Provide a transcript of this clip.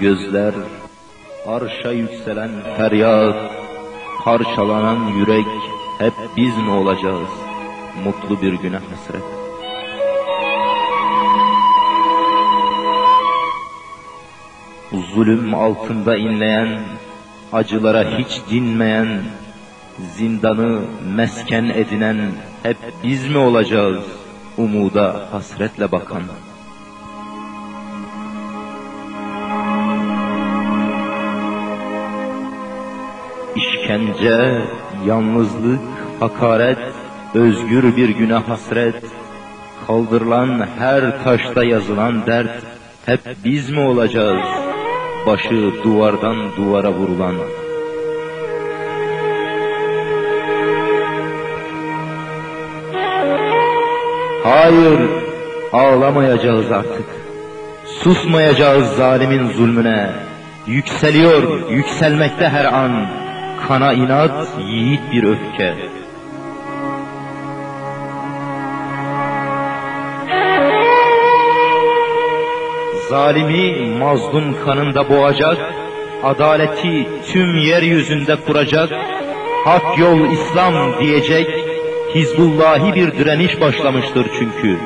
gözler, arşa yükselen feryat, parçalanan yürek, hep biz mi olacağız? Mutlu bir güne hasret. Zulüm altında inleyen, acılara hiç dinmeyen, zindanı mesken edinen hep biz mi olacağız? Umuda hasretle bakan. İşkence, yalnızlık, hakaret, özgür bir güne hasret, kaldırılan her taşta yazılan dert, hep biz mi olacağız? Başı duvardan duvara vurulan. Hayır, ağlamayacağız artık. Susmayacağız zalimin zulmüne. Yükseliyor, yükselmekte her an. Kana inat, yiğit bir öfke. Zalimi mazlum kanında boğacak, adaleti tüm yeryüzünde kuracak, hak yol İslam diyecek, Hizbullahi bir direniş başlamıştır çünkü.